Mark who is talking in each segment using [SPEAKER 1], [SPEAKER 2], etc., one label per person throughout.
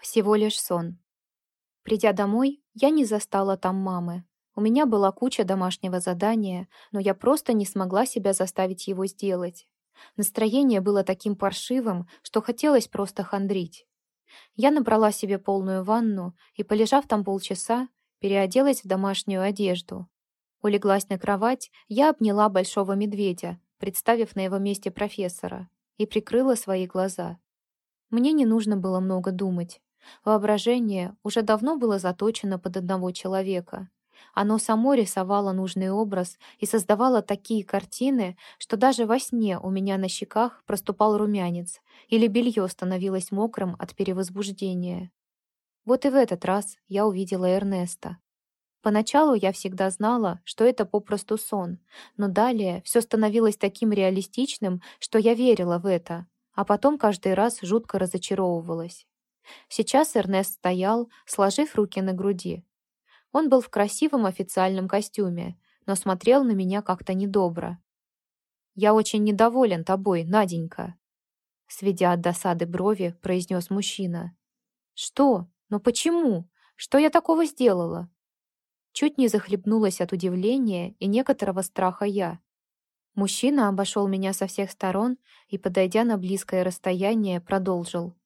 [SPEAKER 1] Всего лишь сон. Придя домой, я не застала там мамы. У меня была куча домашнего задания, но я просто не смогла себя заставить его сделать. Настроение было таким паршивым, что хотелось просто хандрить. Я набрала себе полную ванну и, полежав там полчаса, переоделась в домашнюю одежду. Улеглась на кровать, я обняла большого медведя, представив на его месте профессора, и прикрыла свои глаза. Мне не нужно было много думать. Воображение уже давно было заточено под одного человека. Оно само рисовало нужный образ и создавало такие картины, что даже во сне у меня на щеках проступал румянец или белье становилось мокрым от перевозбуждения. Вот и в этот раз я увидела Эрнеста. Поначалу я всегда знала, что это попросту сон, но далее все становилось таким реалистичным, что я верила в это, а потом каждый раз жутко разочаровывалась. Сейчас Эрнест стоял, сложив руки на груди. Он был в красивом официальном костюме, но смотрел на меня как-то недобро. «Я очень недоволен тобой, Наденька», сведя от досады брови, произнес мужчина. «Что? Но почему? Что я такого сделала?» Чуть не захлебнулась от удивления и некоторого страха я. Мужчина обошел меня со всех сторон и, подойдя на близкое расстояние, продолжил.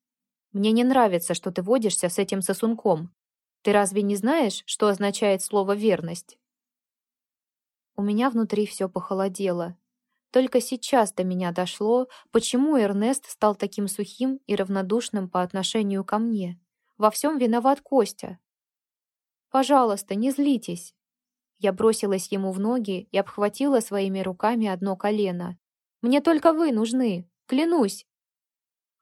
[SPEAKER 1] «Мне не нравится, что ты водишься с этим сосунком. Ты разве не знаешь, что означает слово «верность»?» У меня внутри все похолодело. Только сейчас до меня дошло, почему Эрнест стал таким сухим и равнодушным по отношению ко мне. Во всем виноват Костя. Пожалуйста, не злитесь». Я бросилась ему в ноги и обхватила своими руками одно колено. «Мне только вы нужны, клянусь!»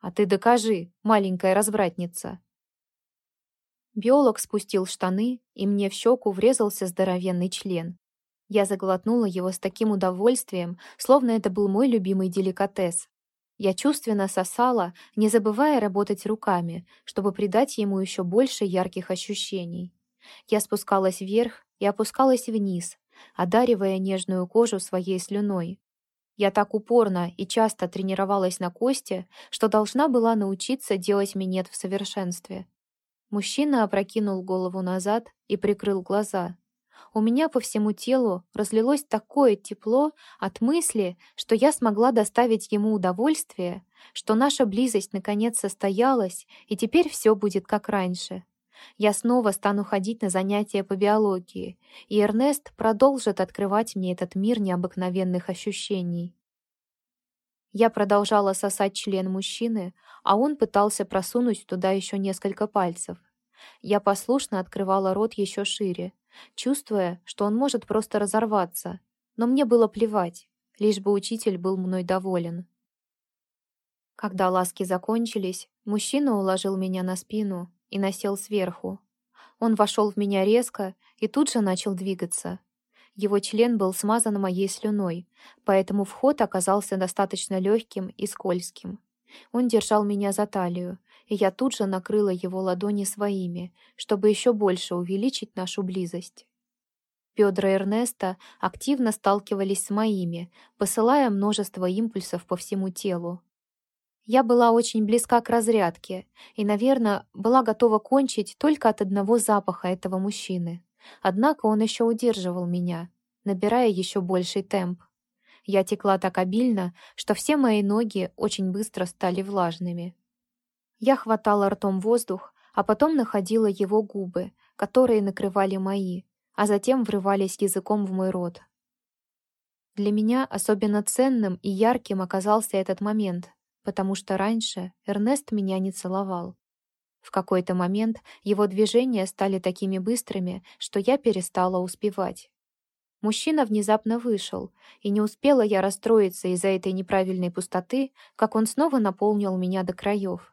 [SPEAKER 1] «А ты докажи, маленькая развратница!» Биолог спустил штаны, и мне в щеку врезался здоровенный член. Я заглотнула его с таким удовольствием, словно это был мой любимый деликатес. Я чувственно сосала, не забывая работать руками, чтобы придать ему еще больше ярких ощущений. Я спускалась вверх и опускалась вниз, одаривая нежную кожу своей слюной. Я так упорно и часто тренировалась на кости, что должна была научиться делать минет в совершенстве. Мужчина опрокинул голову назад и прикрыл глаза. У меня по всему телу разлилось такое тепло от мысли, что я смогла доставить ему удовольствие, что наша близость наконец состоялась, и теперь все будет как раньше. Я снова стану ходить на занятия по биологии, и Эрнест продолжит открывать мне этот мир необыкновенных ощущений. Я продолжала сосать член мужчины, а он пытался просунуть туда еще несколько пальцев. Я послушно открывала рот еще шире, чувствуя, что он может просто разорваться, но мне было плевать, лишь бы учитель был мной доволен. Когда ласки закончились, мужчина уложил меня на спину и насел сверху. Он вошел в меня резко и тут же начал двигаться. Его член был смазан моей слюной, поэтому вход оказался достаточно легким и скользким. Он держал меня за талию, и я тут же накрыла его ладони своими, чтобы еще больше увеличить нашу близость. Бедра Эрнеста активно сталкивались с моими, посылая множество импульсов по всему телу. Я была очень близка к разрядке и, наверное, была готова кончить только от одного запаха этого мужчины. Однако он еще удерживал меня, набирая еще больший темп. Я текла так обильно, что все мои ноги очень быстро стали влажными. Я хватала ртом воздух, а потом находила его губы, которые накрывали мои, а затем врывались языком в мой рот. Для меня особенно ценным и ярким оказался этот момент — потому что раньше Эрнест меня не целовал. В какой-то момент его движения стали такими быстрыми, что я перестала успевать. Мужчина внезапно вышел, и не успела я расстроиться из-за этой неправильной пустоты, как он снова наполнил меня до краев.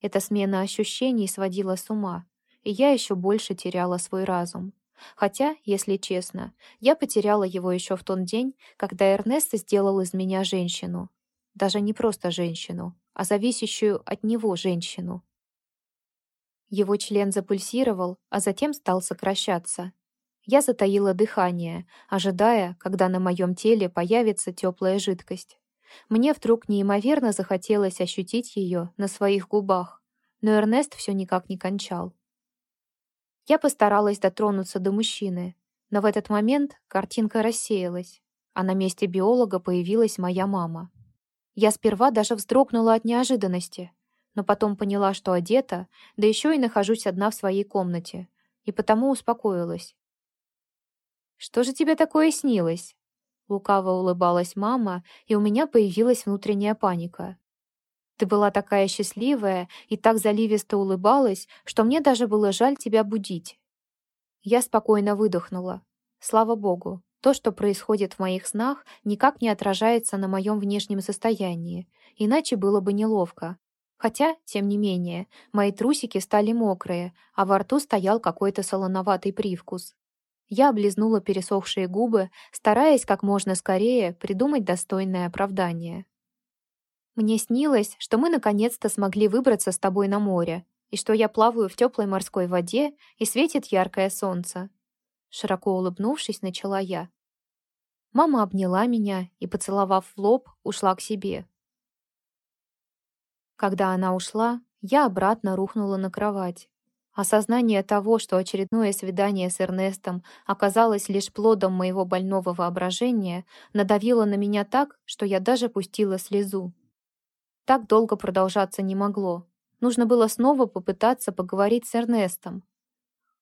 [SPEAKER 1] Эта смена ощущений сводила с ума, и я еще больше теряла свой разум. Хотя, если честно, я потеряла его еще в тот день, когда Эрнест сделал из меня женщину, даже не просто женщину, а зависящую от него женщину. Его член запульсировал, а затем стал сокращаться. Я затаила дыхание, ожидая, когда на моем теле появится теплая жидкость. Мне вдруг неимоверно захотелось ощутить ее на своих губах, но Эрнест все никак не кончал. Я постаралась дотронуться до мужчины, но в этот момент картинка рассеялась, а на месте биолога появилась моя мама. Я сперва даже вздрогнула от неожиданности, но потом поняла, что одета, да еще и нахожусь одна в своей комнате, и потому успокоилась. «Что же тебе такое снилось?» Лукаво улыбалась мама, и у меня появилась внутренняя паника. Ты была такая счастливая и так заливисто улыбалась, что мне даже было жаль тебя будить. Я спокойно выдохнула. Слава богу, то, что происходит в моих снах, никак не отражается на моем внешнем состоянии, иначе было бы неловко. Хотя, тем не менее, мои трусики стали мокрые, а во рту стоял какой-то солоноватый привкус. Я облизнула пересохшие губы, стараясь как можно скорее придумать достойное оправдание. Мне снилось, что мы наконец-то смогли выбраться с тобой на море, и что я плаваю в теплой морской воде, и светит яркое солнце. Широко улыбнувшись, начала я. Мама обняла меня и, поцеловав в лоб, ушла к себе. Когда она ушла, я обратно рухнула на кровать. Осознание того, что очередное свидание с Эрнестом оказалось лишь плодом моего больного воображения, надавило на меня так, что я даже пустила слезу. Так долго продолжаться не могло. Нужно было снова попытаться поговорить с Эрнестом.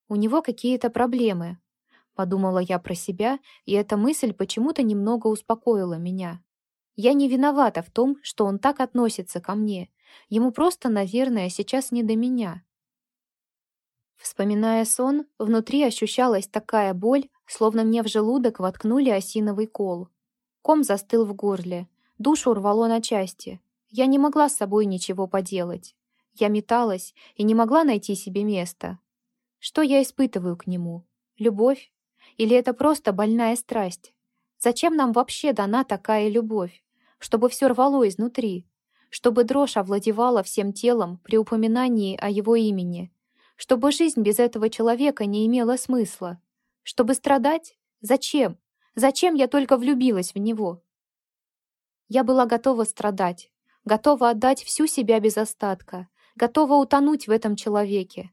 [SPEAKER 1] У него какие-то проблемы. Подумала я про себя, и эта мысль почему-то немного успокоила меня. Я не виновата в том, что он так относится ко мне. Ему просто, наверное, сейчас не до меня. Вспоминая сон, внутри ощущалась такая боль, словно мне в желудок воткнули осиновый кол. Ком застыл в горле, душу рвало на части. Я не могла с собой ничего поделать. Я металась и не могла найти себе места. Что я испытываю к нему? Любовь? Или это просто больная страсть? Зачем нам вообще дана такая любовь? Чтобы все рвало изнутри. Чтобы дрожь овладевала всем телом при упоминании о его имени. Чтобы жизнь без этого человека не имела смысла. Чтобы страдать? Зачем? Зачем я только влюбилась в него? Я была готова страдать, готова отдать всю себя без остатка, готова утонуть в этом человеке.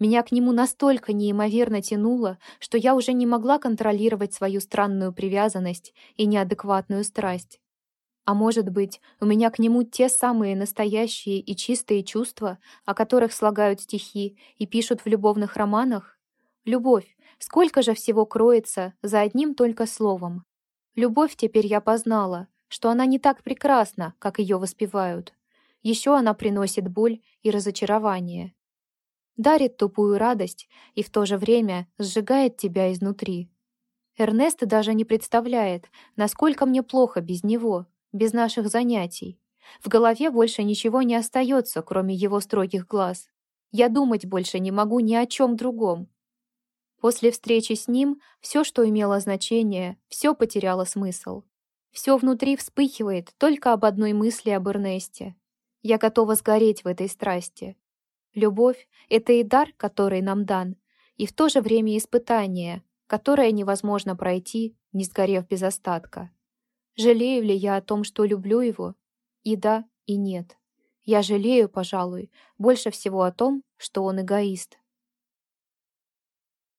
[SPEAKER 1] Меня к нему настолько неимоверно тянуло, что я уже не могла контролировать свою странную привязанность и неадекватную страсть. А может быть, у меня к нему те самые настоящие и чистые чувства, о которых слагают стихи и пишут в любовных романах? Любовь, сколько же всего кроется за одним только словом. Любовь теперь я познала, что она не так прекрасна, как ее воспевают. Еще она приносит боль и разочарование. Дарит тупую радость и в то же время сжигает тебя изнутри. Эрнест даже не представляет, насколько мне плохо без него, без наших занятий. В голове больше ничего не остается, кроме его строгих глаз. Я думать больше не могу ни о чем другом. После встречи с ним все, что имело значение, все потеряло смысл. Все внутри вспыхивает только об одной мысли об Эрнесте. Я готова сгореть в этой страсти. Любовь — это и дар, который нам дан, и в то же время испытание, которое невозможно пройти, не сгорев без остатка. Жалею ли я о том, что люблю его? И да, и нет. Я жалею, пожалуй, больше всего о том, что он эгоист.